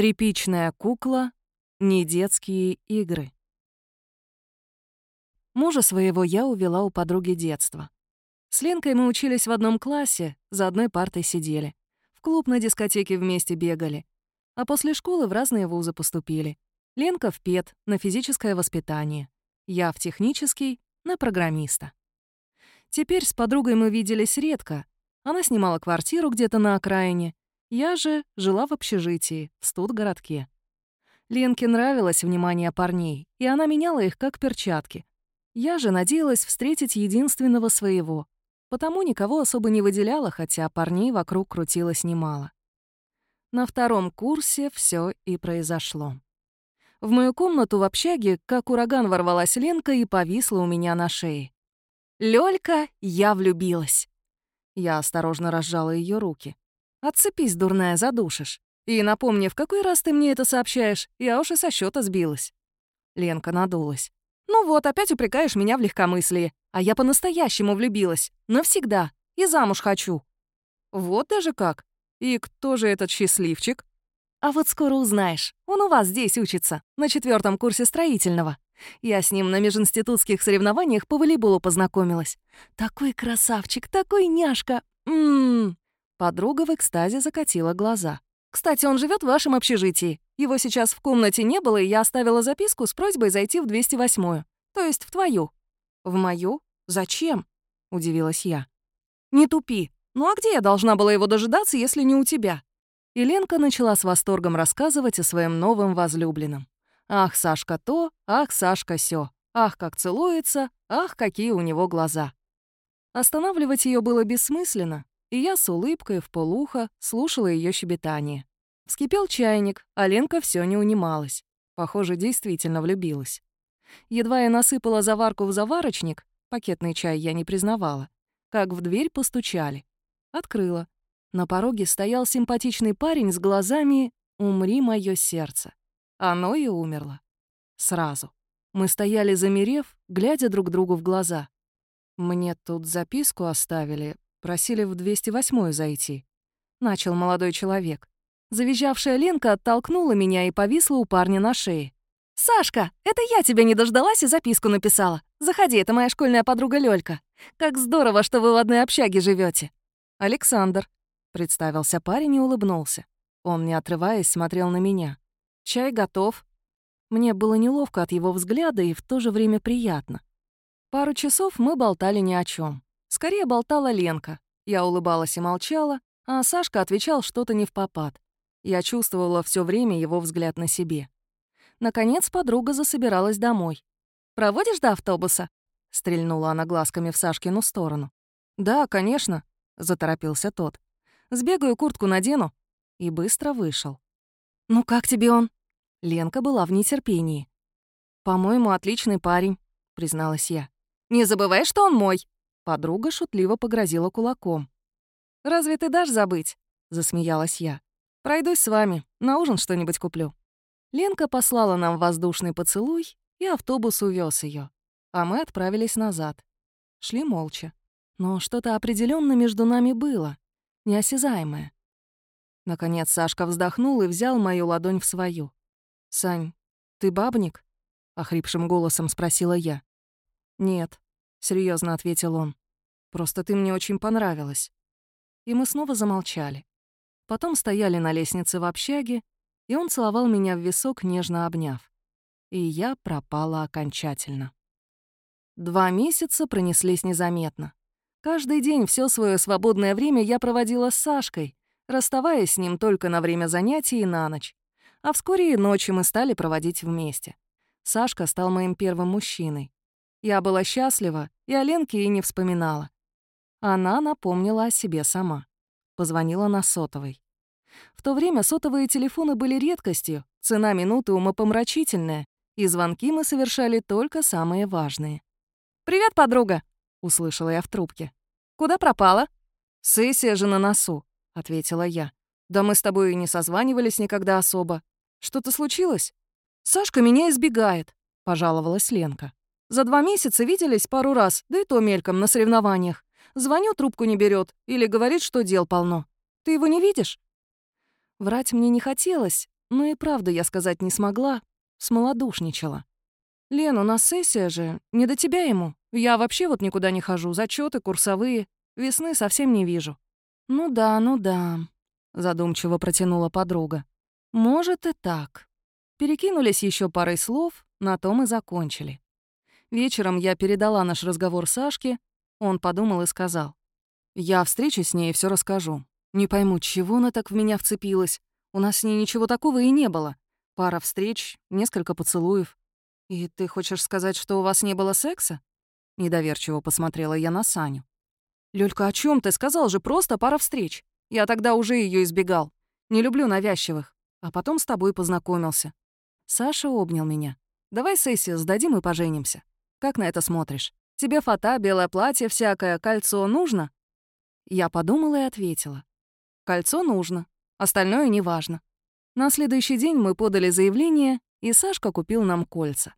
Тряпичная кукла, не детские игры. Мужа своего я увела у подруги детства. С Ленкой мы учились в одном классе, за одной партой сидели. В клуб на дискотеке вместе бегали. А после школы в разные вузы поступили. Ленка в ПЕД, на физическое воспитание. Я в технический, на программиста. Теперь с подругой мы виделись редко. Она снимала квартиру где-то на окраине. Я же жила в общежитии, в студгородке. Ленке нравилось внимание парней, и она меняла их как перчатки. Я же надеялась встретить единственного своего, потому никого особо не выделяла, хотя парней вокруг крутилось немало. На втором курсе все и произошло. В мою комнату в общаге, как ураган ворвалась Ленка и повисла у меня на шее. «Лёлька, я влюбилась!» Я осторожно разжала ее руки. «Отцепись, дурная, задушишь. И напомни, в какой раз ты мне это сообщаешь, я уж и со счета сбилась». Ленка надулась. «Ну вот, опять упрекаешь меня в легкомыслии. А я по-настоящему влюбилась. Навсегда. И замуж хочу». «Вот даже как. И кто же этот счастливчик?» «А вот скоро узнаешь. Он у вас здесь учится, на четвертом курсе строительного. Я с ним на межинститутских соревнованиях по волейболу познакомилась. Такой красавчик, такой няшка. Ммм. Подруга в экстазе закатила глаза. Кстати, он живет в вашем общежитии. Его сейчас в комнате не было, и я оставила записку с просьбой зайти в 208-ю. То есть в твою. В мою? Зачем? Удивилась я. Не тупи. Ну а где я должна была его дожидаться, если не у тебя? И Ленка начала с восторгом рассказывать о своем новом возлюбленном. Ах, Сашка то, ах, Сашка сё. Ах, как целуется, ах, какие у него глаза. Останавливать ее было бессмысленно, и я с улыбкой в полухо слушала ее щебетание. Вскипел чайник, а Ленка все не унималась. Похоже, действительно влюбилась. Едва я насыпала заварку в заварочник, пакетный чай я не признавала, как в дверь постучали. Открыла. На пороге стоял симпатичный парень с глазами «Умри, мое сердце». Оно и умерло. Сразу. Мы стояли замерев, глядя друг другу в глаза. Мне тут записку оставили, Просили в 208-ю зайти. Начал молодой человек. Завизжавшая Ленка оттолкнула меня и повисла у парня на шее. «Сашка, это я тебя не дождалась и записку написала. Заходи, это моя школьная подруга Лёлька. Как здорово, что вы в одной общаге живете. «Александр», — представился парень и улыбнулся. Он, не отрываясь, смотрел на меня. «Чай готов». Мне было неловко от его взгляда и в то же время приятно. Пару часов мы болтали ни о чем. Скорее болтала Ленка. Я улыбалась и молчала, а Сашка отвечал что-то не в попад. Я чувствовала все время его взгляд на себе. Наконец подруга засобиралась домой. «Проводишь до автобуса?» — стрельнула она глазками в Сашкину сторону. «Да, конечно», — заторопился тот. «Сбегаю, куртку надену». И быстро вышел. «Ну как тебе он?» Ленка была в нетерпении. «По-моему, отличный парень», — призналась я. «Не забывай, что он мой», Подруга шутливо погрозила кулаком. «Разве ты дашь забыть?» — засмеялась я. «Пройдусь с вами, на ужин что-нибудь куплю». Ленка послала нам воздушный поцелуй, и автобус увез ее, а мы отправились назад. Шли молча. Но что-то определенно между нами было, неосязаемое. Наконец Сашка вздохнул и взял мою ладонь в свою. «Сань, ты бабник?» — охрипшим голосом спросила я. «Нет», — серьезно ответил он. Просто ты мне очень понравилась». И мы снова замолчали. Потом стояли на лестнице в общаге, и он целовал меня в висок, нежно обняв. И я пропала окончательно. Два месяца пронеслись незаметно. Каждый день все свое свободное время я проводила с Сашкой, расставаясь с ним только на время занятий и на ночь. А вскоре и ночи мы стали проводить вместе. Сашка стал моим первым мужчиной. Я была счастлива, и о Ленке и не вспоминала. Она напомнила о себе сама. Позвонила на сотовый. В то время сотовые телефоны были редкостью, цена минуты умопомрачительная, и звонки мы совершали только самые важные. «Привет, подруга!» — услышала я в трубке. «Куда пропала?» «Сессия же на носу», — ответила я. «Да мы с тобой и не созванивались никогда особо. Что-то случилось?» «Сашка меня избегает», — пожаловалась Ленка. «За два месяца виделись пару раз, да и то мельком, на соревнованиях. Звоню, трубку не берет или говорит, что дел полно. Ты его не видишь?» Врать мне не хотелось, Но и правда я сказать не смогла, смолодушничала. «Лен, у нас сессия же, не до тебя ему. Я вообще вот никуда не хожу, зачеты, курсовые. Весны совсем не вижу». «Ну да, ну да», — задумчиво протянула подруга. «Может и так». Перекинулись еще парой слов, на том и закончили. Вечером я передала наш разговор Сашке, он подумал и сказал. «Я встречусь с ней и все расскажу. Не пойму, чего она так в меня вцепилась. У нас с ней ничего такого и не было. Пара встреч, несколько поцелуев. И ты хочешь сказать, что у вас не было секса?» Недоверчиво посмотрела я на Саню. «Люлька, о чем ты? Сказал же, просто пара встреч. Я тогда уже ее избегал. Не люблю навязчивых. А потом с тобой познакомился». Саша обнял меня. «Давай сессию сдадим и поженимся. Как на это смотришь? Тебе фата, белое платье всякое, кольцо нужно?» Я подумала и ответила. «Кольцо нужно. Остальное неважно». На следующий день мы подали заявление, и Сашка купил нам кольца.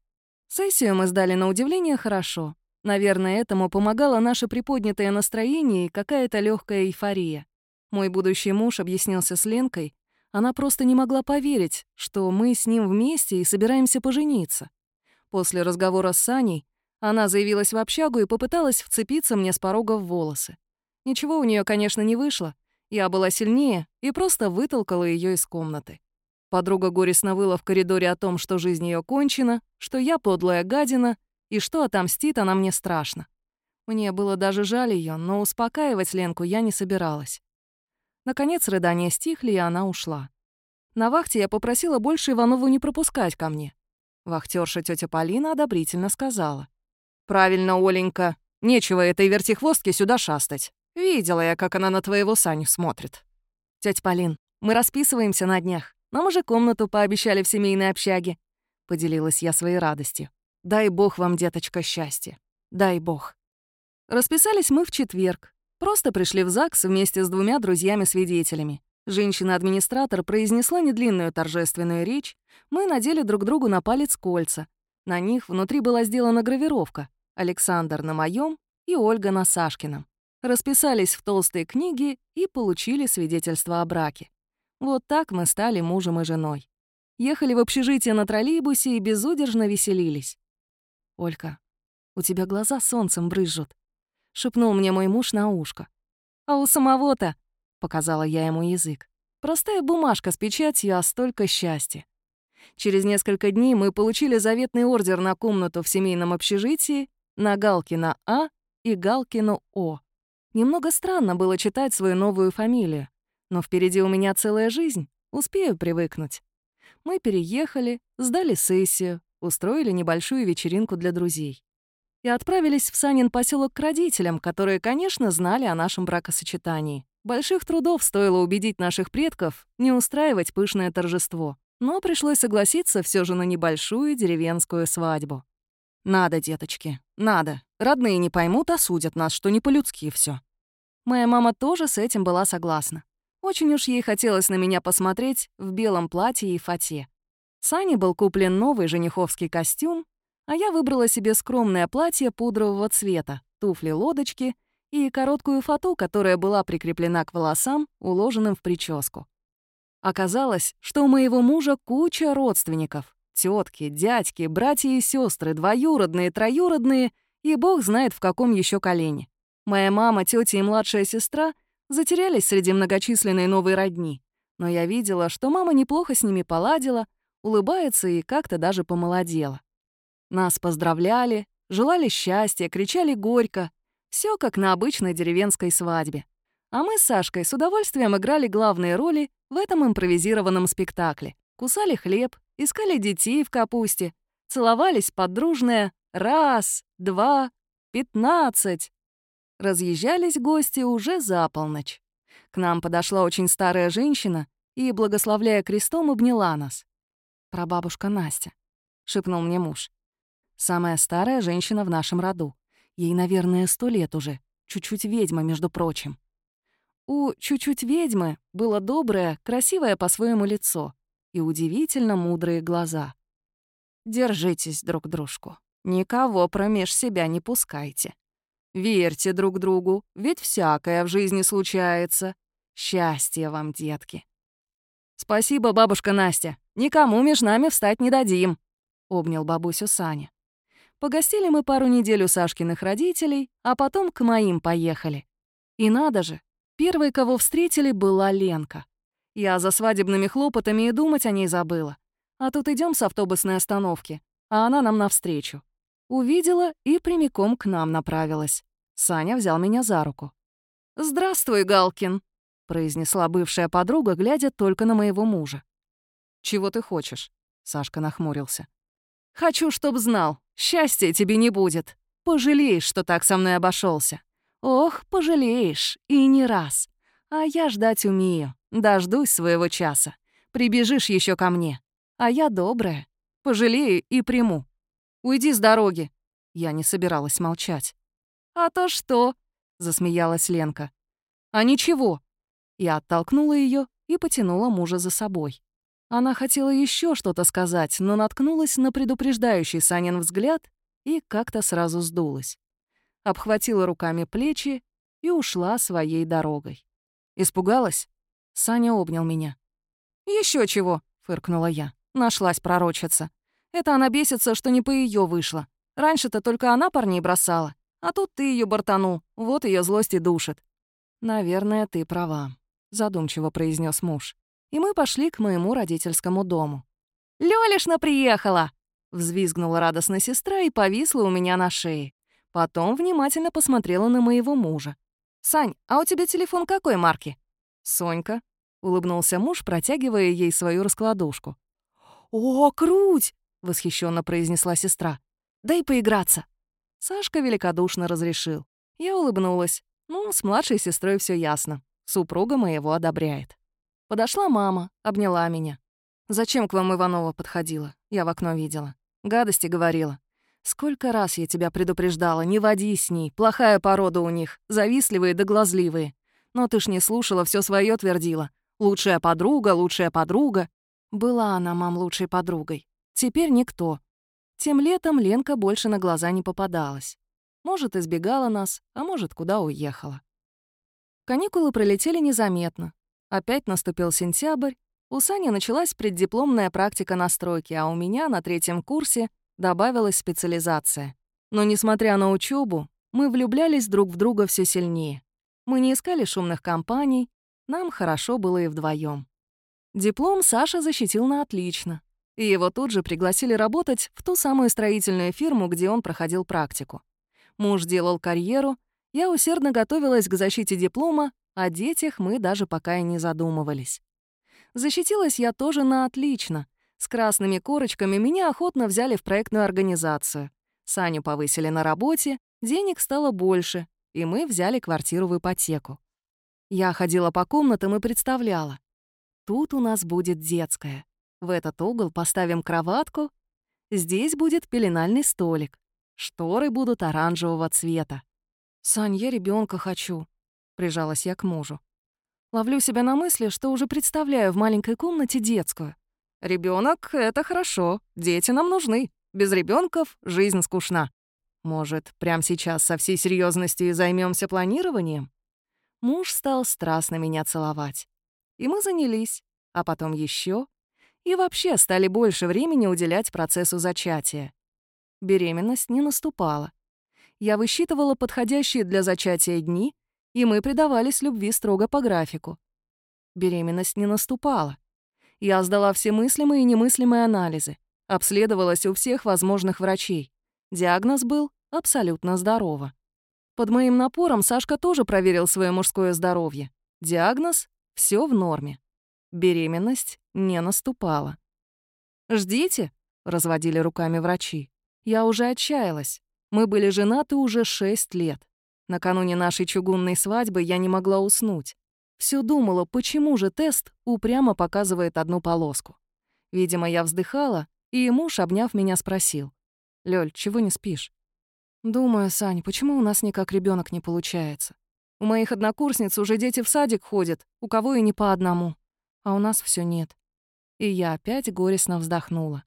Сессию мы сдали на удивление хорошо. Наверное, этому помогало наше приподнятое настроение и какая-то легкая эйфория. Мой будущий муж объяснился с Ленкой. Она просто не могла поверить, что мы с ним вместе и собираемся пожениться. После разговора с Саней она заявилась в общагу и попыталась вцепиться мне с порога в волосы. Ничего у нее, конечно, не вышло. Я была сильнее и просто вытолкала ее из комнаты. Подруга горестно выла в коридоре о том, что жизнь ее кончена, что я подлая гадина и что отомстит она мне страшно. Мне было даже жаль ее, но успокаивать Ленку я не собиралась. Наконец рыдания стихли, и она ушла. На вахте я попросила больше Иванову не пропускать ко мне. Вахтерша тетя Полина одобрительно сказала. «Правильно, Оленька. Нечего этой вертихвостке сюда шастать. Видела я, как она на твоего Саню смотрит». «Тётя Полин, мы расписываемся на днях. Нам уже комнату пообещали в семейной общаге». Поделилась я своей радостью. «Дай бог вам, деточка, счастья. Дай бог». Расписались мы в четверг. Просто пришли в ЗАГС вместе с двумя друзьями-свидетелями. Женщина-администратор произнесла недлинную торжественную речь, мы надели друг другу на палец кольца. На них внутри была сделана гравировка «Александр на моем и Ольга на Сашкином. Расписались в толстой книге и получили свидетельство о браке. Вот так мы стали мужем и женой. Ехали в общежитие на троллейбусе и безудержно веселились. «Олька, у тебя глаза солнцем брызжут», — шепнул мне мой муж на ушко. «А у самого-то», — показала я ему язык, «простая бумажка с печатью, а столько счастья». Через несколько дней мы получили заветный ордер на комнату в семейном общежитии на Галкина А и Галкину О. Немного странно было читать свою новую фамилию, но впереди у меня целая жизнь, успею привыкнуть. Мы переехали, сдали сессию, устроили небольшую вечеринку для друзей и отправились в Санин поселок к родителям, которые, конечно, знали о нашем бракосочетании. Больших трудов стоило убедить наших предков не устраивать пышное торжество, но пришлось согласиться все же на небольшую деревенскую свадьбу. «Надо, деточки, надо. Родные не поймут, осудят нас, что не по-людски все. Моя мама тоже с этим была согласна. Очень уж ей хотелось на меня посмотреть в белом платье и фате. Сане был куплен новый жениховский костюм, а я выбрала себе скромное платье пудрового цвета, туфли-лодочки и короткую фату, которая была прикреплена к волосам, уложенным в прическу. Оказалось, что у моего мужа куча родственников. Тетки, дядьки, братья и сестры, двоюродные, троюродные и бог знает в каком еще колене. Моя мама, тетя и младшая сестра затерялись среди многочисленной новой родни. Но я видела, что мама неплохо с ними поладила, улыбается и как-то даже помолодела. Нас поздравляли, желали счастья, кричали горько. Все как на обычной деревенской свадьбе. А мы с Сашкой с удовольствием играли главные роли в этом импровизированном спектакле. Кусали хлеб, искали детей в капусте, целовались под дружное «раз», «два», «пятнадцать». Разъезжались гости уже за полночь. К нам подошла очень старая женщина и, благословляя крестом, обняла нас. «Прабабушка Настя», — шепнул мне муж. Самая старая женщина в нашем роду. Ей, наверное, сто лет уже. Чуть-чуть ведьма, между прочим. У чуть-чуть ведьмы было доброе, красивое по-своему лицо и удивительно мудрые глаза. Держитесь друг дружку. Никого промеж себя не пускайте. Верьте друг другу, ведь всякое в жизни случается. Счастья вам, детки. Спасибо, бабушка Настя. Никому между нами встать не дадим», — обнял бабусю Саня. Погостили мы пару недель у Сашкиных родителей, а потом к моим поехали. И надо же, первой, кого встретили, была Ленка. Я за свадебными хлопотами и думать о ней забыла. А тут идем с автобусной остановки, а она нам навстречу. Увидела и прямиком к нам направилась. Саня взял меня за руку. «Здравствуй, Галкин», — произнесла бывшая подруга, глядя только на моего мужа. «Чего ты хочешь?» — Сашка нахмурился. «Хочу, чтоб знал, счастья тебе не будет. Пожалеешь, что так со мной обошелся. Ох, пожалеешь, и не раз. А я ждать умею, дождусь своего часа. Прибежишь еще ко мне. А я добрая. Пожалею и приму. Уйди с дороги». Я не собиралась молчать. «А то что?» — засмеялась Ленка. «А ничего». Я оттолкнула ее и потянула мужа за собой. Она хотела еще что-то сказать, но наткнулась на предупреждающий Санин взгляд и как-то сразу сдулась. Обхватила руками плечи и ушла своей дорогой. Испугалась? Саня обнял меня. Еще чего?» — фыркнула я. Нашлась пророчица. Это она бесится, что не по ее вышло. Раньше-то только она парней бросала, а тут ты ее бортанул, вот ее злость и душит. «Наверное, ты права», — задумчиво произнес муж. И мы пошли к моему родительскому дому. «Лёлишна приехала!» — взвизгнула радостно сестра и повисла у меня на шее. Потом внимательно посмотрела на моего мужа. «Сань, а у тебя телефон какой марки?» «Сонька», — улыбнулся муж, протягивая ей свою раскладушку. «О, круть!» — восхищенно произнесла сестра. «Дай поиграться». Сашка великодушно разрешил. Я улыбнулась. Ну, с младшей сестрой все ясно. Супруга моего одобряет. Подошла мама, обняла меня. «Зачем к вам Иванова подходила?» Я в окно видела. Гадости говорила. «Сколько раз я тебя предупреждала, не води с ней, плохая порода у них, завистливые да глазливые. Но ты ж не слушала, все свое твердила. Лучшая подруга, лучшая подруга». Была она, мам, лучшей подругой. Теперь никто. Тем летом Ленка больше на глаза не попадалась. Может, избегала нас, а может, куда уехала. Каникулы пролетели незаметно. Опять наступил сентябрь. У Сани началась преддипломная практика на стройке, а у меня на третьем курсе добавилась специализация. Но, несмотря на учебу, мы влюблялись друг в друга все сильнее. Мы не искали шумных компаний, нам хорошо было и вдвоем. Диплом Саша защитил на отлично и его тут же пригласили работать в ту самую строительную фирму, где он проходил практику. Муж делал карьеру, я усердно готовилась к защите диплома, о детях мы даже пока и не задумывались. Защитилась я тоже на отлично. С красными корочками меня охотно взяли в проектную организацию. Саню повысили на работе, денег стало больше, и мы взяли квартиру в ипотеку. Я ходила по комнатам и представляла. Тут у нас будет детская. В этот угол поставим кроватку. Здесь будет пеленальный столик. Шторы будут оранжевого цвета. «Сань, я ребенка хочу», — прижалась я к мужу. Ловлю себя на мысли, что уже представляю в маленькой комнате детскую. Ребенок это хорошо, дети нам нужны. Без ребенков жизнь скучна. Может, прямо сейчас со всей серьезностью займемся планированием? Муж стал страстно меня целовать. И мы занялись, а потом еще и вообще стали больше времени уделять процессу зачатия. Беременность не наступала. Я высчитывала подходящие для зачатия дни, и мы предавались любви строго по графику. Беременность не наступала. Я сдала все мыслимые и немыслимые анализы, обследовалась у всех возможных врачей. Диагноз был абсолютно здорово. Под моим напором Сашка тоже проверил свое мужское здоровье. Диагноз — все в норме. Беременность не наступала. «Ждите», — разводили руками врачи. Я уже отчаялась. Мы были женаты уже шесть лет. Накануне нашей чугунной свадьбы я не могла уснуть. Все думала, почему же тест упрямо показывает одну полоску. Видимо, я вздыхала, и муж, обняв меня, спросил. «Лёль, чего не спишь?» «Думаю, Сань, почему у нас никак ребенок не получается? У моих однокурсниц уже дети в садик ходят, у кого и не по одному а у нас все нет. И я опять горестно вздохнула.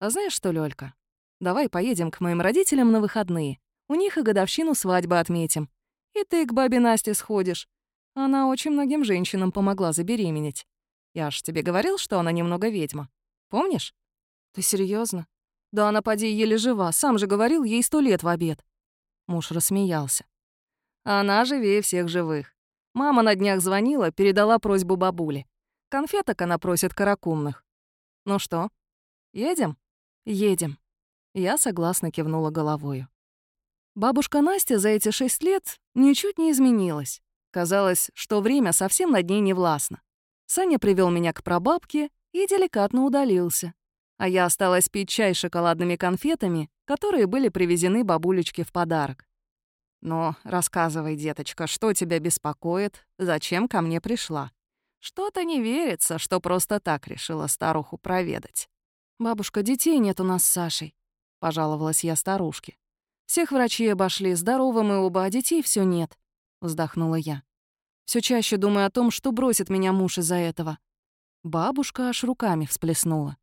А знаешь что, Лёлька, давай поедем к моим родителям на выходные. У них и годовщину свадьбы отметим. И ты к бабе Насте сходишь. Она очень многим женщинам помогла забеременеть. Я ж тебе говорил, что она немного ведьма. Помнишь? Ты серьезно? Да она, поди, еле жива. Сам же говорил, ей сто лет в обед. Муж рассмеялся. Она живее всех живых. Мама на днях звонила, передала просьбу бабуле. Конфеток она просит каракумных. Ну что, едем? Едем. Я согласно кивнула головою. Бабушка Настя за эти шесть лет ничуть не изменилась. Казалось, что время совсем над ней не властно. Саня привел меня к прабабке и деликатно удалился. А я осталась пить чай с шоколадными конфетами, которые были привезены бабулечке в подарок. «Но рассказывай, деточка, что тебя беспокоит, зачем ко мне пришла? Что-то не верится, что просто так решила старуху проведать». «Бабушка, детей нет у нас с Сашей», — пожаловалась я старушке. Всех врачей обошли, здоровы мы оба, а детей все нет», — вздохнула я. Все чаще думаю о том, что бросит меня муж из-за этого. Бабушка аж руками всплеснула.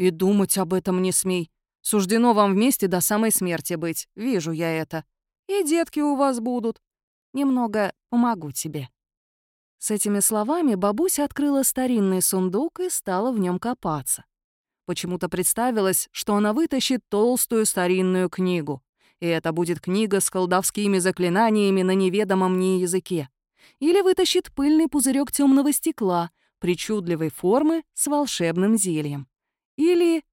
«И думать об этом не смей. Суждено вам вместе до самой смерти быть, вижу я это. И детки у вас будут. Немного помогу тебе». С этими словами бабуся открыла старинный сундук и стала в нем копаться. Почему-то представилось, что она вытащит толстую старинную книгу и это будет книга с колдовскими заклинаниями на неведомом мне языке. Или вытащит пыльный пузырек темного стекла, причудливой формы с волшебным зельем. Или...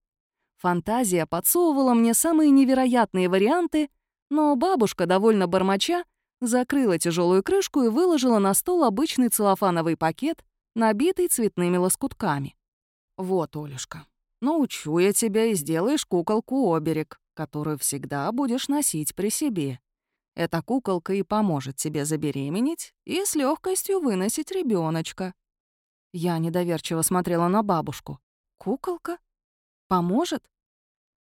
Фантазия подсовывала мне самые невероятные варианты, но бабушка, довольно бормоча, закрыла тяжелую крышку и выложила на стол обычный целлофановый пакет, набитый цветными лоскутками. «Вот, Олюшка, научу я тебя и сделаешь куколку-оберег которую всегда будешь носить при себе. Эта куколка и поможет тебе забеременеть и с легкостью выносить ребеночка. Я недоверчиво смотрела на бабушку. Куколка? Поможет?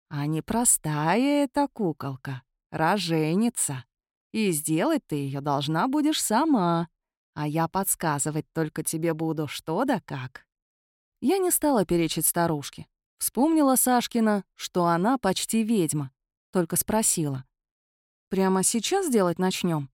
А непростая эта куколка, роженица. И сделать ты ее должна будешь сама. А я подсказывать только тебе буду, что да как. Я не стала перечить старушке. Вспомнила Сашкина, что она почти ведьма. Только спросила. «Прямо сейчас делать начнем?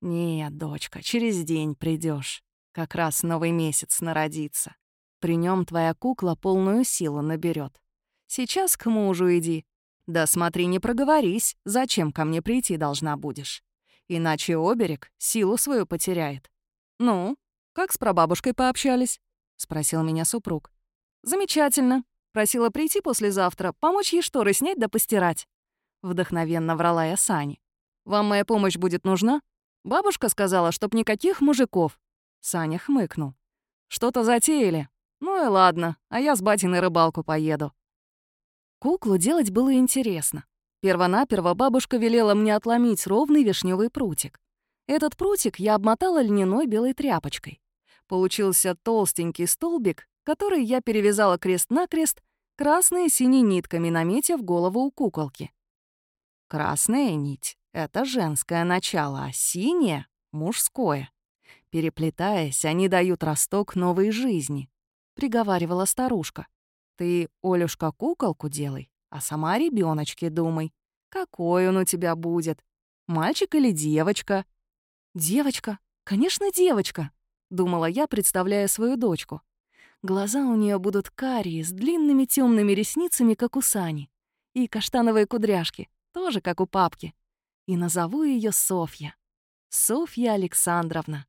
«Нет, дочка, через день придешь. Как раз новый месяц народится. При нем твоя кукла полную силу наберет. Сейчас к мужу иди. Да смотри, не проговорись, зачем ко мне прийти должна будешь. Иначе оберег силу свою потеряет. Ну, как с прабабушкой пообщались?» — спросил меня супруг. «Замечательно. Просила прийти послезавтра, помочь ей шторы снять да постирать. Вдохновенно врала я Сане. «Вам моя помощь будет нужна?» Бабушка сказала, чтоб никаких мужиков. Саня хмыкнул. «Что-то затеяли. Ну и ладно, а я с на рыбалку поеду». Куклу делать было интересно. Первонаперво бабушка велела мне отломить ровный вишневый прутик. Этот прутик я обмотала льняной белой тряпочкой. Получился толстенький столбик, который я перевязала крест-накрест красной и синей нитками, наметив голову у куколки. Красная нить — это женское начало, а синяя — мужское. Переплетаясь, они дают росток новой жизни, — приговаривала старушка. Ты, Олюшка, куколку делай, а сама о ребёночке думай. Какой он у тебя будет? Мальчик или девочка? Девочка? Конечно, девочка, — думала я, представляя свою дочку. Глаза у нее будут карие, с длинными темными ресницами, как у Сани. И каштановые кудряшки, тоже как у папки. И назову ее Софья. Софья Александровна.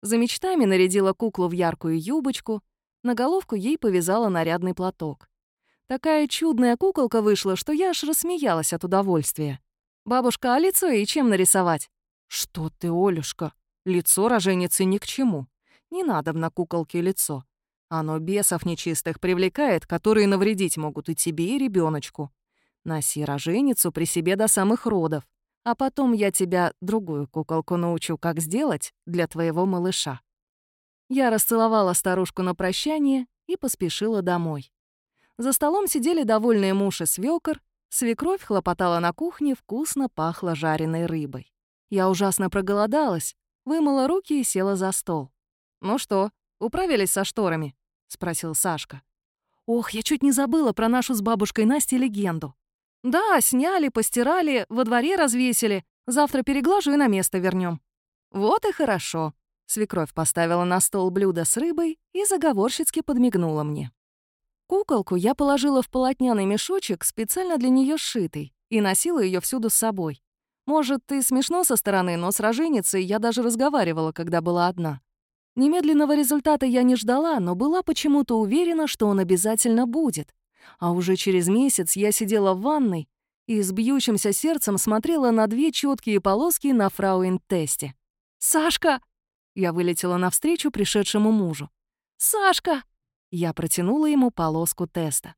За мечтами нарядила куклу в яркую юбочку, на головку ей повязала нарядный платок. Такая чудная куколка вышла, что я аж рассмеялась от удовольствия. «Бабушка, а лицо ей чем нарисовать?» «Что ты, Олюшка, лицо роженицы ни к чему. Не надо на куколке лицо. Оно бесов нечистых привлекает, которые навредить могут и тебе, и ребеночку. Носи роженицу при себе до самых родов, а потом я тебя другую куколку научу, как сделать для твоего малыша». Я расцеловала старушку на прощание и поспешила домой. За столом сидели довольные муж и свёкор, свекровь хлопотала на кухне, вкусно пахло жареной рыбой. Я ужасно проголодалась, вымыла руки и села за стол. «Ну что, управились со шторами?» — спросил Сашка. «Ох, я чуть не забыла про нашу с бабушкой Настей легенду. Да, сняли, постирали, во дворе развесили. Завтра переглажу и на место вернем. Вот и хорошо». Свекровь поставила на стол блюдо с рыбой и заговорщицки подмигнула мне. Куколку я положила в полотняный мешочек, специально для нее сшитый, и носила ее всюду с собой. Может, и смешно со стороны, но с роженицей я даже разговаривала, когда была одна. Немедленного результата я не ждала, но была почему-то уверена, что он обязательно будет. А уже через месяц я сидела в ванной и с бьющимся сердцем смотрела на две четкие полоски на фрауин-тесте. «Сашка!» Я вылетела навстречу пришедшему мужу. «Сашка!» Я протянула ему полоску теста.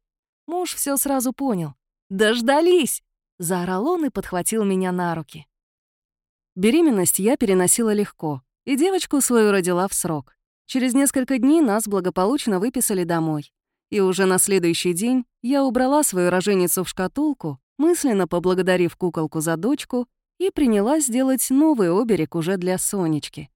Муж все сразу понял. «Дождались!» — заорал он и подхватил меня на руки. Беременность я переносила легко, и девочку свою родила в срок. Через несколько дней нас благополучно выписали домой. И уже на следующий день я убрала свою роженицу в шкатулку, мысленно поблагодарив куколку за дочку, и принялась делать новый оберег уже для Сонечки.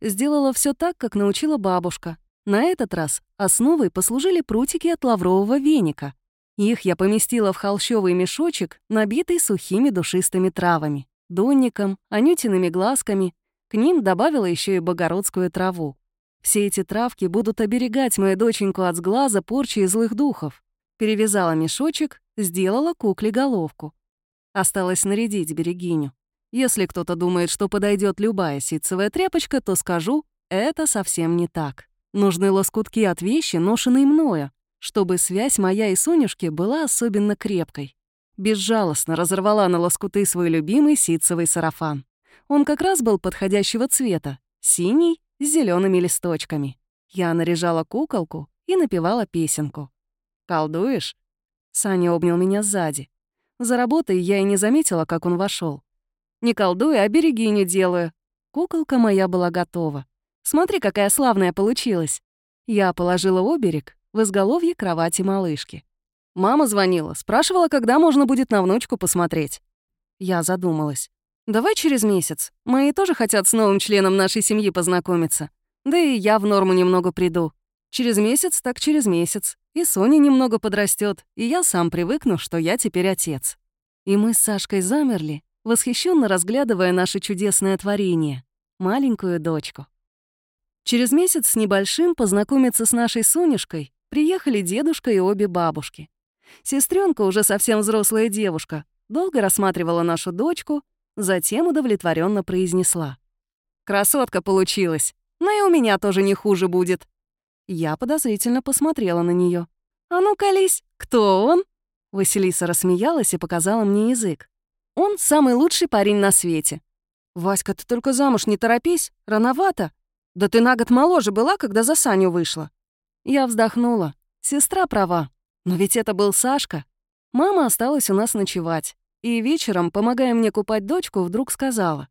Сделала все так, как научила бабушка, на этот раз основой послужили прутики от лаврового веника. Их я поместила в холщовый мешочек, набитый сухими душистыми травами, донником, анютиными глазками. К ним добавила еще и богородскую траву. Все эти травки будут оберегать мою доченьку от сглаза, порчи и злых духов. Перевязала мешочек, сделала кукле головку. Осталось нарядить берегиню. Если кто-то думает, что подойдет любая ситцевая тряпочка, то скажу, это совсем не так. Нужны лоскутки от вещи, ношенной мною, чтобы связь моя и Сонюшки была особенно крепкой. Безжалостно разорвала на лоскуты свой любимый ситцевый сарафан. Он как раз был подходящего цвета, синий с зелеными листочками. Я наряжала куколку и напевала песенку. «Колдуешь?» Саня обнял меня сзади. За работой я и не заметила, как он вошел. «Не колдую, а береги не делаю». Куколка моя была готова. Смотри, какая славная получилась. Я положила оберег в изголовье кровати малышки. Мама звонила, спрашивала, когда можно будет на внучку посмотреть. Я задумалась. Давай через месяц. Мои тоже хотят с новым членом нашей семьи познакомиться. Да и я в норму немного приду. Через месяц так через месяц. И Соня немного подрастет, и я сам привыкну, что я теперь отец. И мы с Сашкой замерли, восхищенно разглядывая наше чудесное творение — маленькую дочку. Через месяц с небольшим познакомиться с нашей Сонюшкой приехали дедушка и обе бабушки. Сестренка, уже совсем взрослая девушка, долго рассматривала нашу дочку, затем удовлетворенно произнесла. «Красотка получилась, но и у меня тоже не хуже будет». Я подозрительно посмотрела на нее. «А ну, колись, кто он?» Василиса рассмеялась и показала мне язык. «Он самый лучший парень на свете». «Васька, ты только замуж не торопись, рановато», да ты на год моложе была, когда за Саню вышла. Я вздохнула. Сестра права. Но ведь это был Сашка. Мама осталась у нас ночевать. И вечером, помогая мне купать дочку, вдруг сказала.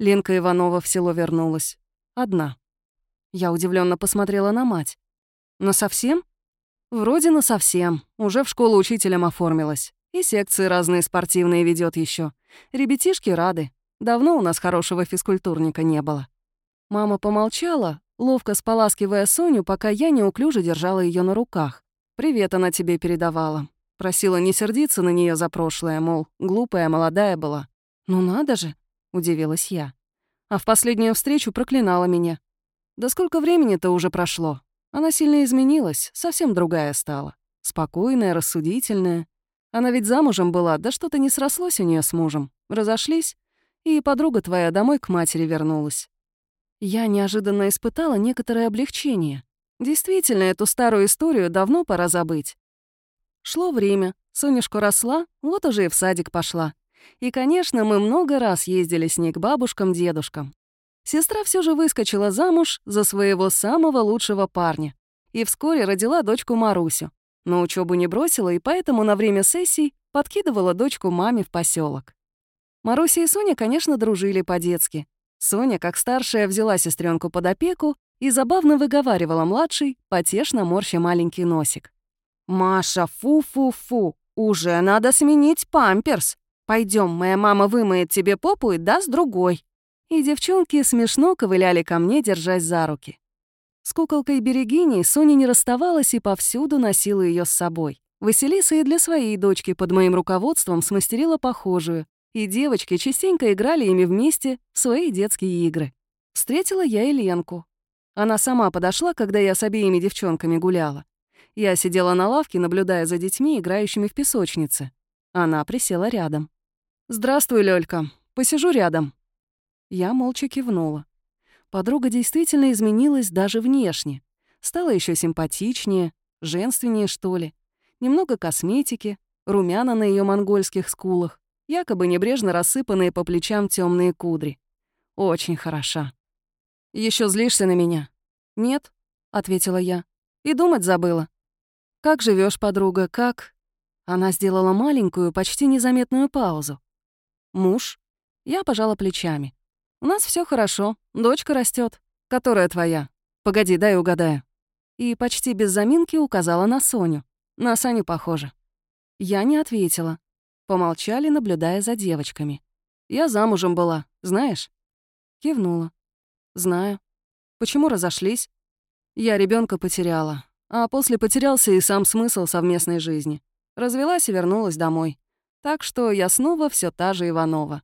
Ленка Иванова в село вернулась. Одна. Я удивленно посмотрела на мать. Но совсем? Вроде на совсем. Уже в школу учителем оформилась. И секции разные спортивные ведет еще. Ребятишки рады. Давно у нас хорошего физкультурника не было. Мама помолчала, ловко споласкивая Соню, пока я неуклюже держала ее на руках. «Привет она тебе передавала». Просила не сердиться на нее за прошлое, мол, глупая, молодая была. «Ну надо же», — удивилась я. А в последнюю встречу проклинала меня. Да сколько времени-то уже прошло. Она сильно изменилась, совсем другая стала. Спокойная, рассудительная. Она ведь замужем была, да что-то не срослось у нее с мужем. Разошлись, и подруга твоя домой к матери вернулась. Я неожиданно испытала некоторое облегчение. Действительно, эту старую историю давно пора забыть. Шло время, Сонюшка росла, вот уже и в садик пошла. И, конечно, мы много раз ездили с ней к бабушкам, дедушкам. Сестра все же выскочила замуж за своего самого лучшего парня и вскоре родила дочку Марусю. Но учебу не бросила, и поэтому на время сессий подкидывала дочку маме в поселок. Маруся и Соня, конечно, дружили по-детски. Соня, как старшая, взяла сестренку под опеку и забавно выговаривала младший, потешно морща маленький носик. «Маша, фу-фу-фу, уже надо сменить памперс. Пойдем, моя мама вымоет тебе попу и даст другой». И девчонки смешно ковыляли ко мне, держась за руки. С куколкой Берегиней Соня не расставалась и повсюду носила ее с собой. Василиса и для своей дочки под моим руководством смастерила похожую, и девочки частенько играли ими вместе в свои детские игры. Встретила я и. Она сама подошла, когда я с обеими девчонками гуляла. Я сидела на лавке, наблюдая за детьми, играющими в песочнице. Она присела рядом. «Здравствуй, Лёлька. Посижу рядом». Я молча кивнула. Подруга действительно изменилась даже внешне. Стала еще симпатичнее, женственнее, что ли. Немного косметики, румяна на ее монгольских скулах, якобы небрежно рассыпанные по плечам темные кудри. Очень хороша. Еще злишься на меня?» «Нет», — ответила я. «И думать забыла». «Как живешь, подруга, как...» Она сделала маленькую, почти незаметную паузу. «Муж?» Я пожала плечами. «У нас все хорошо, дочка растет. Которая твоя? Погоди, дай угадаю». И почти без заминки указала на Соню. На Саню похоже. Я не ответила. Помолчали, наблюдая за девочками. «Я замужем была, знаешь?» Кивнула. «Знаю. Почему разошлись?» «Я ребенка потеряла, а после потерялся и сам смысл совместной жизни. Развелась и вернулась домой. Так что я снова все та же Иванова.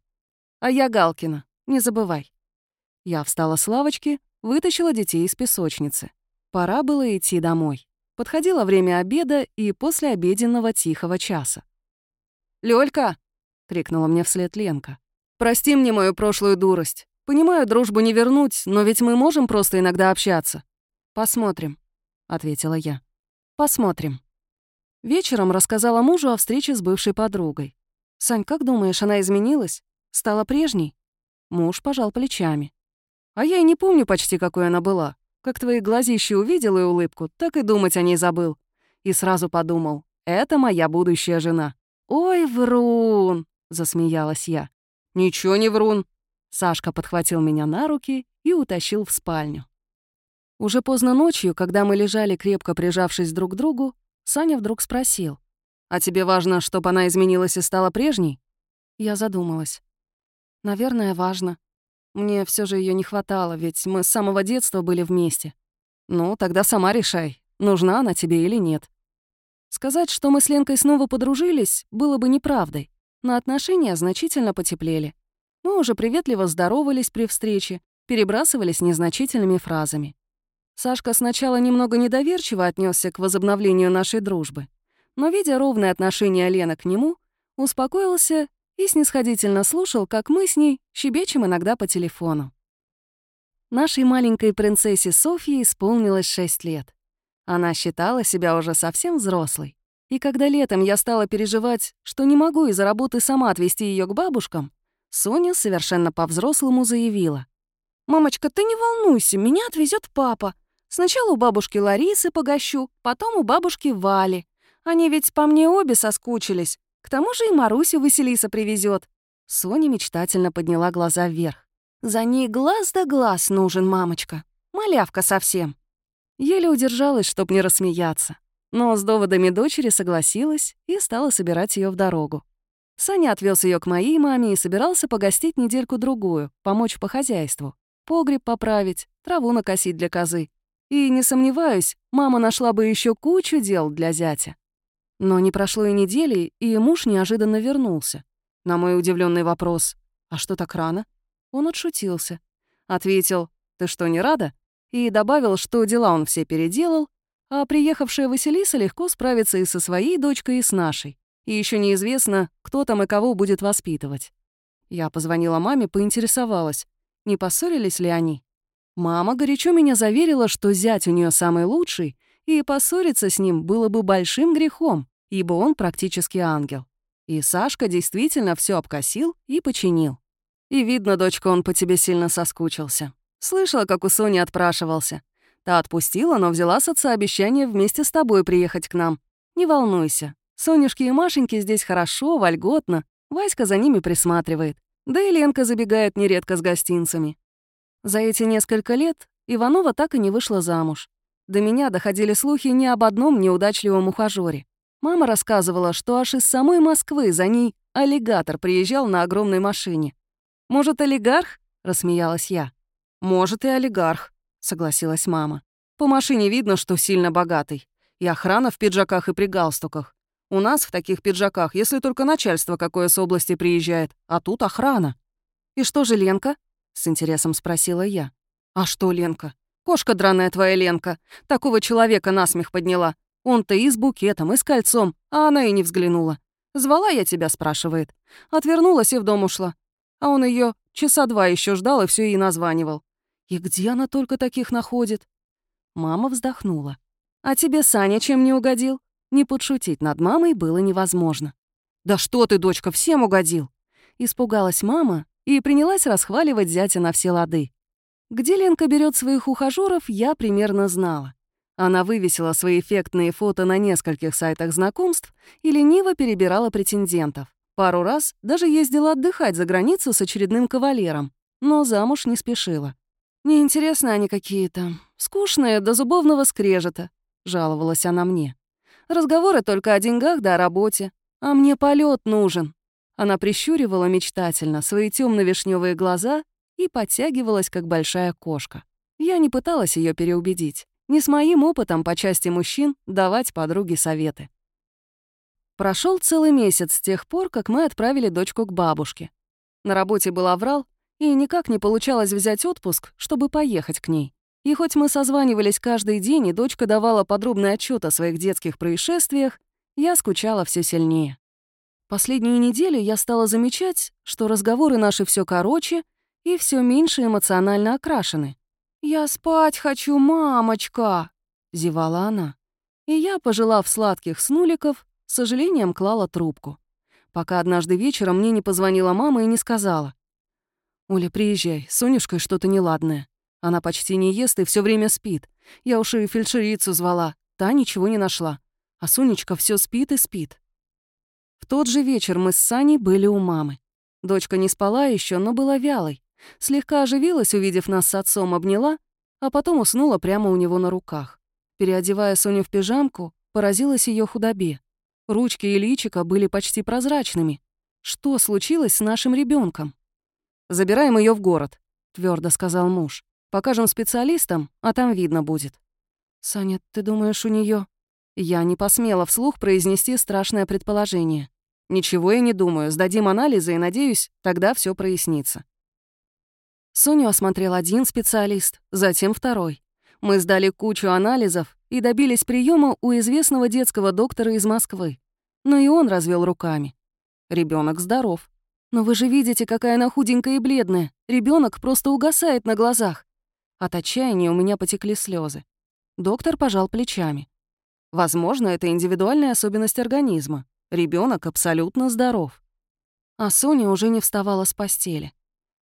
А я Галкина, не забывай». Я встала с лавочки, вытащила детей из песочницы. Пора было идти домой. Подходило время обеда и после обеденного тихого часа. «Лёлька!» — крикнула мне вслед Ленка. «Прости мне мою прошлую дурость. Понимаю, дружбу не вернуть, но ведь мы можем просто иногда общаться». «Посмотрим», — ответила я. «Посмотрим». Вечером рассказала мужу о встрече с бывшей подругой. «Сань, как думаешь, она изменилась? Стала прежней?» Муж пожал плечами. «А я и не помню почти, какой она была. Как твои глазищи увидел и улыбку, так и думать о ней забыл. И сразу подумал, это моя будущая жена. «Ой, врун!» — засмеялась я. «Ничего не врун!» Сашка подхватил меня на руки и утащил в спальню. Уже поздно ночью, когда мы лежали крепко прижавшись друг к другу, Саня вдруг спросил. «А тебе важно, чтобы она изменилась и стала прежней?» Я задумалась. «Наверное, важно. Мне все же ее не хватало, ведь мы с самого детства были вместе. Ну, тогда сама решай, нужна она тебе или нет». Сказать, что мы с Ленкой снова подружились, было бы неправдой. Но отношения значительно потеплели. Мы уже приветливо здоровались при встрече, перебрасывались незначительными фразами. Сашка сначала немного недоверчиво отнесся к возобновлению нашей дружбы, но, видя ровное отношение Лены к нему, успокоился и снисходительно слушал, как мы с ней щебечем иногда по телефону. Нашей маленькой принцессе Софье исполнилось 6 лет. Она считала себя уже совсем взрослой. И когда летом я стала переживать, что не могу из-за работы сама отвезти ее к бабушкам, Соня совершенно по-взрослому заявила. «Мамочка, ты не волнуйся, меня отвезет папа. Сначала у бабушки Ларисы погощу, потом у бабушки Вали. Они ведь по мне обе соскучились. К тому же и Марусю Василиса привезет. Соня мечтательно подняла глаза вверх. «За ней глаз да глаз нужен, мамочка. Малявка совсем». Еле удержалась, чтоб не рассмеяться. Но с доводами дочери согласилась и стала собирать ее в дорогу. Саня отвез ее к моей маме и собирался погостить недельку-другую, помочь по хозяйству. Погреб поправить, траву накосить для козы. И, не сомневаюсь, мама нашла бы еще кучу дел для зятя. Но не прошло и недели, и муж неожиданно вернулся. На мой удивленный вопрос «А что так рано?» Он отшутился. Ответил «Ты что, не рада?» И добавил, что дела он все переделал, а приехавшая Василиса легко справится и со своей дочкой, и с нашей. И еще неизвестно, кто там и кого будет воспитывать. Я позвонила маме, поинтересовалась, не поссорились ли они. Мама горячо меня заверила, что зять у нее самый лучший, и поссориться с ним было бы большим грехом, ибо он практически ангел. И Сашка действительно все обкосил и починил. И видно, дочка, он по тебе сильно соскучился. Слышала, как у Сони отпрашивался. Та отпустила, но взяла с отца обещание вместе с тобой приехать к нам. Не волнуйся. Сонюшки и Машеньки здесь хорошо, вольготно. Васька за ними присматривает. Да и Ленка забегает нередко с гостинцами. За эти несколько лет Иванова так и не вышла замуж. До меня доходили слухи не об одном неудачливом ухажёре. Мама рассказывала, что аж из самой Москвы за ней аллигатор приезжал на огромной машине. «Может, олигарх?» — рассмеялась я. «Может, и олигарх», — согласилась мама. «По машине видно, что сильно богатый. И охрана в пиджаках и при галстуках. У нас в таких пиджаках, если только начальство какое с области приезжает, а тут охрана». «И что же Ленка?» — с интересом спросила я. «А что Ленка? Кошка драная твоя Ленка. Такого человека насмех подняла. Он-то и с букетом, и с кольцом, а она и не взглянула. «Звала я тебя?» — спрашивает. Отвернулась и в дом ушла. А он ее часа два еще ждал и все ей названивал. И где она только таких находит? Мама вздохнула. «А тебе Саня чем не угодил?» Не подшутить над мамой было невозможно. «Да что ты, дочка, всем угодил!» Испугалась мама и принялась расхваливать зятя на все лады. Где Ленка берет своих ухажеров, я примерно знала. Она вывесила свои эффектные фото на нескольких сайтах знакомств и лениво перебирала претендентов. Пару раз даже ездила отдыхать за границу с очередным кавалером, но замуж не спешила. «Неинтересны они какие-то, скучные до зубовного скрежета», — жаловалась она мне. «Разговоры только о деньгах да о работе, а мне полет нужен». Она прищуривала мечтательно свои темно вишневые глаза и подтягивалась, как большая кошка. Я не пыталась ее переубедить. Не с моим опытом по части мужчин давать подруге советы. Прошел целый месяц с тех пор, как мы отправили дочку к бабушке. На работе был аврал, и никак не получалось взять отпуск, чтобы поехать к ней. И хоть мы созванивались каждый день, и дочка давала подробный отчет о своих детских происшествиях, я скучала все сильнее. Последние недели я стала замечать, что разговоры наши все короче и все меньше эмоционально окрашены. «Я спать хочу, мамочка!» — зевала она. И я, пожелав сладких снуликов, с сожалением клала трубку. Пока однажды вечером мне не позвонила мама и не сказала. «Оля, приезжай, с Сонюшкой что-то неладное. Она почти не ест и все время спит. Я уж и фельдшерицу звала, та ничего не нашла. А Сонечка все спит и спит». В тот же вечер мы с Саней были у мамы. Дочка не спала еще, но была вялой. Слегка оживилась, увидев нас с отцом, обняла, а потом уснула прямо у него на руках. Переодевая Соню в пижамку, поразилась ее худобе. Ручки и личика были почти прозрачными. Что случилось с нашим ребенком? «Забираем ее в город», — твердо сказал муж. «Покажем специалистам, а там видно будет». «Саня, ты думаешь, у нее? Я не посмела вслух произнести страшное предположение. «Ничего я не думаю. Сдадим анализы и, надеюсь, тогда все прояснится». Соню осмотрел один специалист, затем второй. Мы сдали кучу анализов, и добились приема у известного детского доктора из Москвы. Но и он развел руками. Ребенок здоров. Но вы же видите, какая она худенькая и бледная. Ребенок просто угасает на глазах. От отчаяния у меня потекли слезы. Доктор пожал плечами. Возможно, это индивидуальная особенность организма. Ребенок абсолютно здоров. А Соня уже не вставала с постели.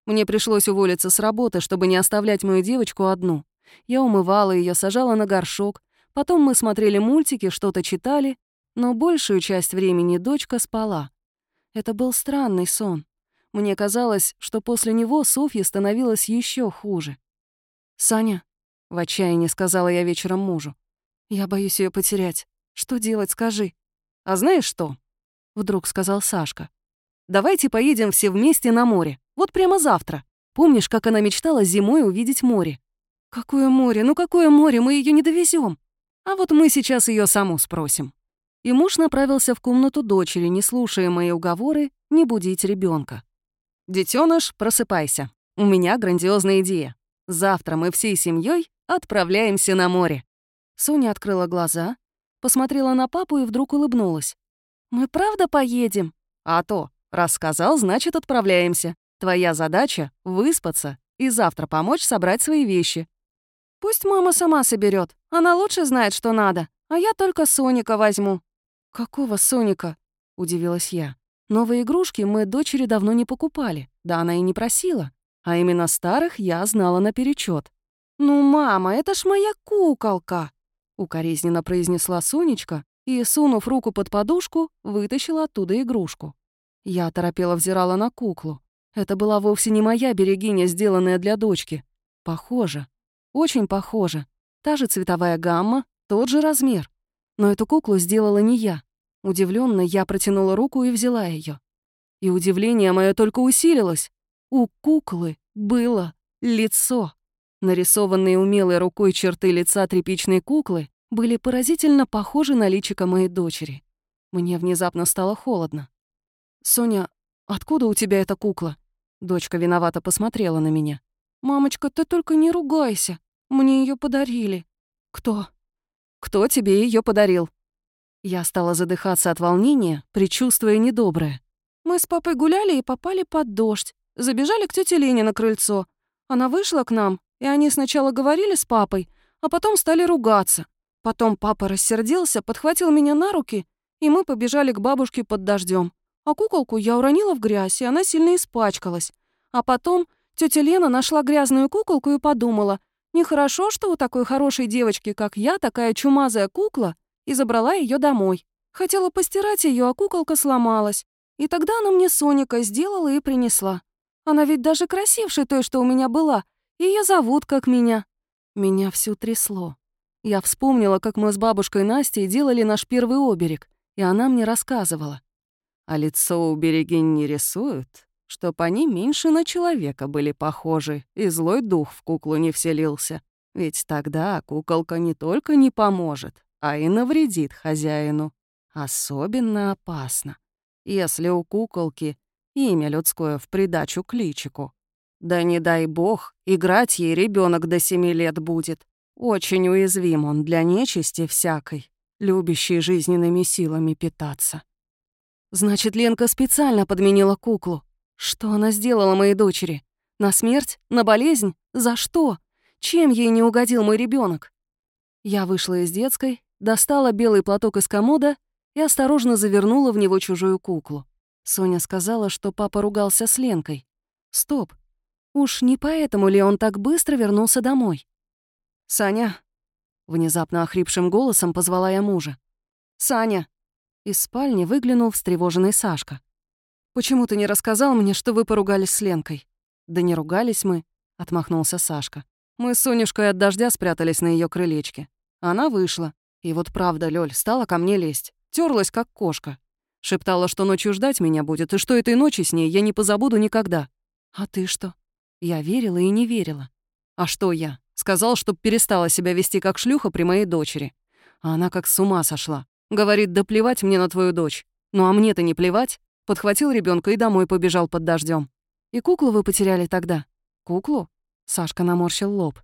Мне пришлось уволиться с работы, чтобы не оставлять мою девочку одну. Я умывала ее, сажала на горшок, Потом мы смотрели мультики, что-то читали, но большую часть времени дочка спала. Это был странный сон. Мне казалось, что после него Софье становилось еще хуже. «Саня», — в отчаянии сказала я вечером мужу, — «я боюсь ее потерять. Что делать, скажи». «А знаешь что?» — вдруг сказал Сашка. «Давайте поедем все вместе на море. Вот прямо завтра. Помнишь, как она мечтала зимой увидеть море?» «Какое море? Ну какое море? Мы ее не довезем. А вот мы сейчас ее саму спросим». И муж направился в комнату дочери, не слушая мои уговоры, не будить ребенка. Детеныш, просыпайся. У меня грандиозная идея. Завтра мы всей семьей отправляемся на море». Соня открыла глаза, посмотрела на папу и вдруг улыбнулась. «Мы правда поедем?» «А то. Рассказал, значит, отправляемся. Твоя задача — выспаться и завтра помочь собрать свои вещи. Пусть мама сама соберет. Она лучше знает, что надо. А я только Соника возьму». «Какого Соника?» — удивилась я. «Новые игрушки мы дочери давно не покупали. Да она и не просила. А именно старых я знала наперечет. «Ну, мама, это ж моя куколка!» — укоризненно произнесла Сонечка и, сунув руку под подушку, вытащила оттуда игрушку. Я торопела взирала на куклу. Это была вовсе не моя берегиня, сделанная для дочки. Похоже. Очень похоже. Та же цветовая гамма, тот же размер. Но эту куклу сделала не я. Удивленно я протянула руку и взяла ее. И удивление мое только усилилось. У куклы было лицо. Нарисованные умелой рукой черты лица тряпичной куклы были поразительно похожи на личико моей дочери. Мне внезапно стало холодно. «Соня, откуда у тебя эта кукла?» Дочка виновато посмотрела на меня. «Мамочка, ты только не ругайся. Мне ее подарили. Кто? Кто тебе ее подарил? Я стала задыхаться от волнения, предчувствуя недоброе. Мы с папой гуляли и попали под дождь. Забежали к тете Лене на крыльцо. Она вышла к нам, и они сначала говорили с папой, а потом стали ругаться. Потом папа рассердился, подхватил меня на руки, и мы побежали к бабушке под дождем. А куколку я уронила в грязь, и она сильно испачкалась. А потом тетя Лена нашла грязную куколку и подумала, нехорошо, что у такой хорошей девочки, как я, такая чумазая кукла, и забрала ее домой. Хотела постирать ее, а куколка сломалась. И тогда она мне Соника сделала и принесла. Она ведь даже красивше той, что у меня была. Ее зовут как меня. Меня всю трясло. Я вспомнила, как мы с бабушкой Настей делали наш первый оберег, и она мне рассказывала. А лицо у берегинь рисуют, чтоб они меньше на человека были похожи, и злой дух в куклу не вселился. Ведь тогда куколка не только не поможет, а и навредит хозяину. Особенно опасно, если у куколки имя людское в придачу к личику. Да не дай бог, играть ей ребенок до семи лет будет. Очень уязвим он для нечисти всякой, любящей жизненными силами питаться. Значит, Ленка специально подменила куклу. Что она сделала моей дочери? На смерть? На болезнь? За что? Чем ей не угодил мой ребенок? Я вышла из детской, достала белый платок из комода и осторожно завернула в него чужую куклу. Соня сказала, что папа ругался с Ленкой. Стоп. Уж не поэтому ли он так быстро вернулся домой? «Саня!» — внезапно охрипшим голосом позвала я мужа. «Саня!» Из спальни выглянул встревоженный Сашка. «Почему ты не рассказал мне, что вы поругались с Ленкой?» «Да не ругались мы», — отмахнулся Сашка. «Мы с Сонюшкой от дождя спрятались на ее крылечке. Она вышла. И вот правда, Лёль, стала ко мне лезть. терлась как кошка. Шептала, что ночью ждать меня будет, и что этой ночи с ней я не позабуду никогда. А ты что? Я верила и не верила. А что я? Сказал, чтоб перестала себя вести как шлюха при моей дочери. А она как с ума сошла. Говорит, да плевать мне на твою дочь. Ну а мне-то не плевать. Подхватил ребенка и домой побежал под дождем. И куклу вы потеряли тогда? Куклу? Сашка наморщил лоб.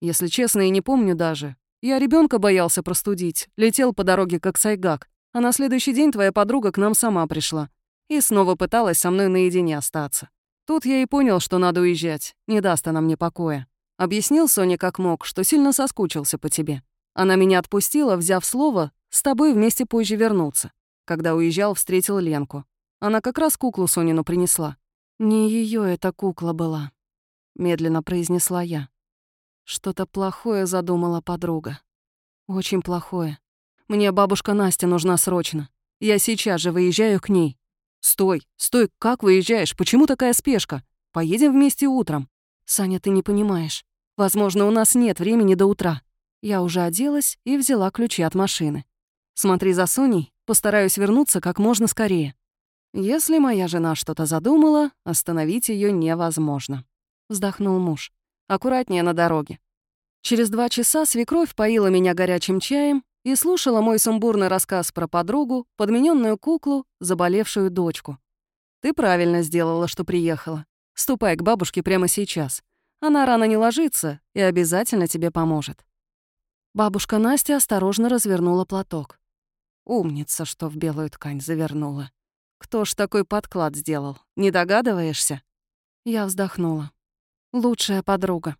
Если честно, и не помню даже. Я ребенка боялся простудить. Летел по дороге как сайгак. А на следующий день твоя подруга к нам сама пришла. И снова пыталась со мной наедине остаться. Тут я и понял, что надо уезжать. Не даст она мне покоя. Объяснил Соне как мог, что сильно соскучился по тебе. Она меня отпустила, взяв слово, с тобой вместе позже вернуться. Когда уезжал, встретил Ленку. Она как раз куклу Сонину принесла. «Не ее эта кукла была», — медленно произнесла я. Что-то плохое задумала подруга. Очень плохое. Мне бабушка Настя нужна срочно. Я сейчас же выезжаю к ней. Стой, стой, как выезжаешь? Почему такая спешка? Поедем вместе утром. Саня, ты не понимаешь. Возможно, у нас нет времени до утра. Я уже оделась и взяла ключи от машины. Смотри за Соней, постараюсь вернуться как можно скорее. Если моя жена что-то задумала, остановить ее невозможно. Вздохнул муж. Аккуратнее на дороге. Через два часа свекровь поила меня горячим чаем и слушала мой сумбурный рассказ про подругу, подмененную куклу, заболевшую дочку. Ты правильно сделала, что приехала. Ступай к бабушке прямо сейчас. Она рано не ложится и обязательно тебе поможет. Бабушка Настя осторожно развернула платок. Умница, что в белую ткань завернула. Кто ж такой подклад сделал, не догадываешься? Я вздохнула. Лучшая подруга.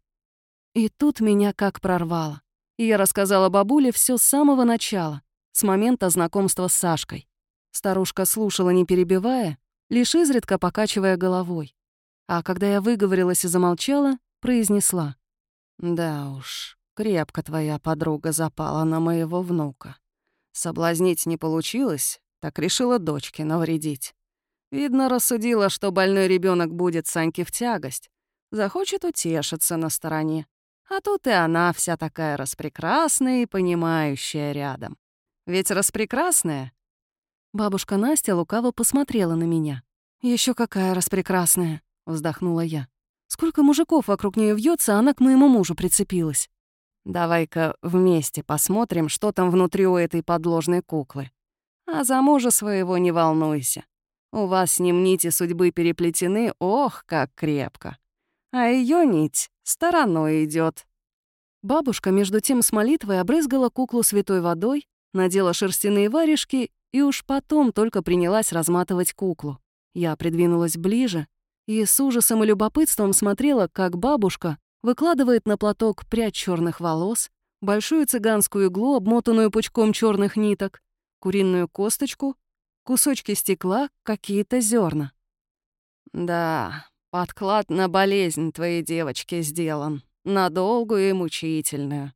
И тут меня как прорвало. Я рассказала бабуле все с самого начала, с момента знакомства с Сашкой. Старушка слушала, не перебивая, лишь изредка покачивая головой. А когда я выговорилась и замолчала, произнесла. «Да уж, Крепко твоя подруга запала на моего внука. Соблазнить не получилось, так решила дочке навредить. Видно, рассудила, что больной ребенок будет Саньке в тягость. Захочет утешиться на стороне. А тут и она вся такая распрекрасная и понимающая рядом. Ведь распрекрасная? Бабушка Настя лукаво посмотрела на меня. Еще какая распрекрасная!» — вздохнула я. «Сколько мужиков вокруг нее вьется, а она к моему мужу прицепилась. Давай-ка вместе посмотрим, что там внутри у этой подложной куклы. А за мужа своего не волнуйся. У вас с ним нити судьбы переплетены, ох, как крепко. А ее нить стороной идет. Бабушка между тем с молитвой обрызгала куклу святой водой, надела шерстяные варежки и уж потом только принялась разматывать куклу. Я придвинулась ближе и с ужасом и любопытством смотрела, как бабушка выкладывает на платок прядь черных волос, большую цыганскую иглу, обмотанную пучком черных ниток, куриную косточку, кусочки стекла, какие-то зерна. «Да, подклад на болезнь твоей девочки сделан, на долгую и мучительную.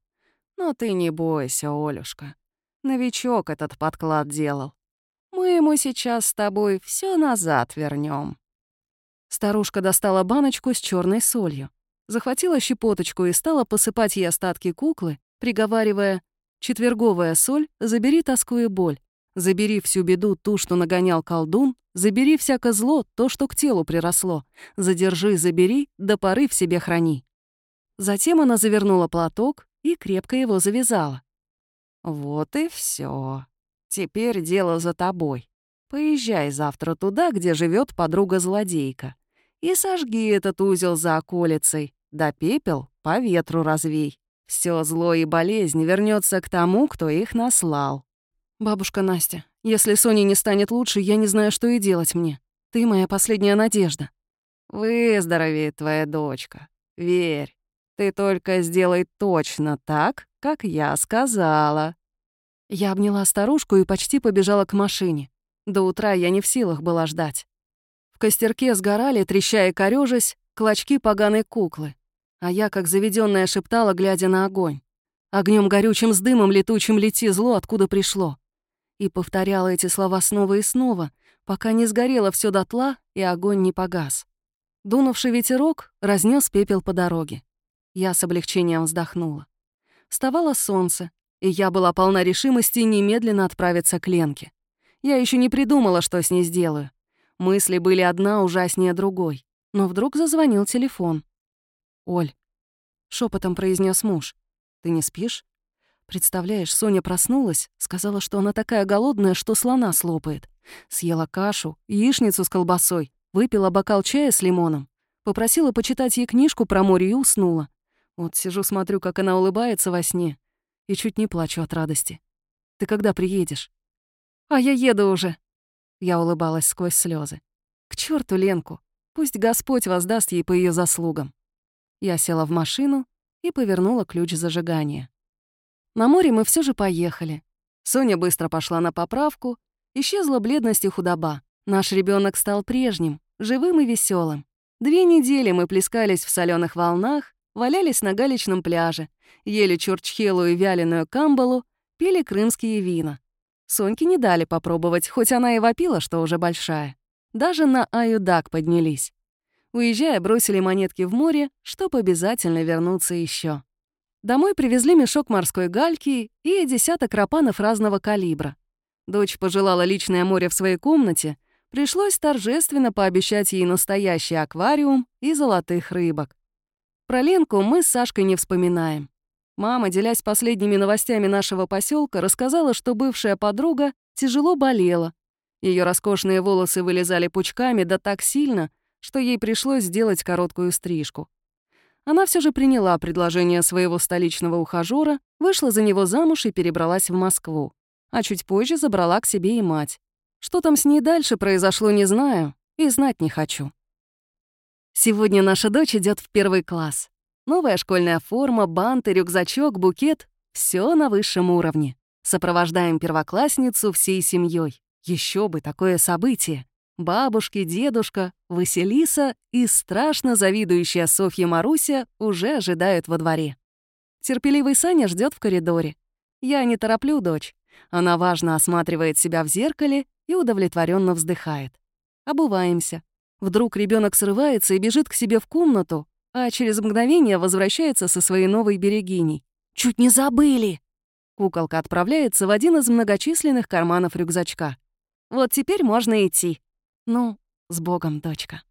Но ты не бойся, Олюшка. Новичок этот подклад делал. Мы ему сейчас с тобой все назад вернем. Старушка достала баночку с черной солью, захватила щепоточку и стала посыпать ей остатки куклы, приговаривая «Четверговая соль, забери тоску и боль, забери всю беду ту, что нагонял колдун, забери всякое зло, то, что к телу приросло, задержи, забери, до поры в себе храни». Затем она завернула платок и крепко его завязала. «Вот и все. Теперь дело за тобой. Поезжай завтра туда, где живет подруга-злодейка, и сожги этот узел за околицей, да пепел по ветру развей. Все зло и болезнь вернется к тому, кто их наслал. Бабушка Настя, если Соне не станет лучше, я не знаю, что и делать мне. Ты моя последняя надежда. Выздоровеет твоя дочка. Верь. Ты только сделай точно так, как я сказала. Я обняла старушку и почти побежала к машине. До утра я не в силах была ждать. В костерке сгорали, трещая корёжась, клочки поганой куклы. А я, как заведенная, шептала, глядя на огонь. Огнем горючим с дымом летучим лети зло, откуда пришло. И повторяла эти слова снова и снова, пока не сгорело все дотла и огонь не погас. Дунувший ветерок разнес пепел по дороге. Я с облегчением вздохнула. Вставало солнце, и я была полна решимости немедленно отправиться к Ленке. Я еще не придумала, что с ней сделаю. Мысли были одна ужаснее другой. Но вдруг зазвонил телефон. «Оль», — шепотом произнес муж, — «ты не спишь?» Представляешь, Соня проснулась, сказала, что она такая голодная, что слона слопает. Съела кашу, яичницу с колбасой, выпила бокал чая с лимоном, попросила почитать ей книжку про море и уснула. Вот сижу, смотрю, как она улыбается во сне, и чуть не плачу от радости. «Ты когда приедешь?» «А я еду уже!» Я улыбалась сквозь слезы. «К черту Ленку! Пусть Господь воздаст ей по ее заслугам!» Я села в машину и повернула ключ зажигания. На море мы все же поехали. Соня быстро пошла на поправку, исчезла бледность и худоба. Наш ребенок стал прежним, живым и веселым. Две недели мы плескались в соленых волнах, валялись на галечном пляже, ели чурчхелу и вяленую камбалу, пили крымские вина. Соньке не дали попробовать, хоть она и вопила, что уже большая. Даже на Аюдак поднялись. Уезжая, бросили монетки в море, чтоб обязательно вернуться еще. Домой привезли мешок морской гальки и десяток рапанов разного калибра. Дочь пожелала личное море в своей комнате, пришлось торжественно пообещать ей настоящий аквариум и золотых рыбок. Про Ленку мы с Сашкой не вспоминаем. Мама, делясь последними новостями нашего поселка, рассказала, что бывшая подруга тяжело болела. Ее роскошные волосы вылезали пучками да так сильно, что ей пришлось сделать короткую стрижку. Она все же приняла предложение своего столичного ухажёра, вышла за него замуж и перебралась в Москву. А чуть позже забрала к себе и мать. Что там с ней дальше произошло, не знаю и знать не хочу. Сегодня наша дочь идет в первый класс. Новая школьная форма, банты, рюкзачок, букет — все на высшем уровне. Сопровождаем первоклассницу всей семьей. Еще бы такое событие. Бабушки, дедушка, Василиса и страшно завидующая Софья Маруся уже ожидают во дворе. Терпеливый Саня ждет в коридоре. Я не тороплю дочь. Она важно осматривает себя в зеркале и удовлетворенно вздыхает. Обуваемся. Вдруг ребенок срывается и бежит к себе в комнату, а через мгновение возвращается со своей новой берегиней. «Чуть не забыли!» Куколка отправляется в один из многочисленных карманов рюкзачка. «Вот теперь можно идти. Ну, с Богом, дочка».